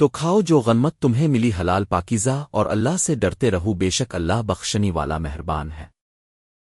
تو کھاؤ جو غنمت تمہیں ملی حلال پاکیزہ اور اللہ سے ڈرتے رہو، بے شک اللہ بخشنی والا مہربان ہے۔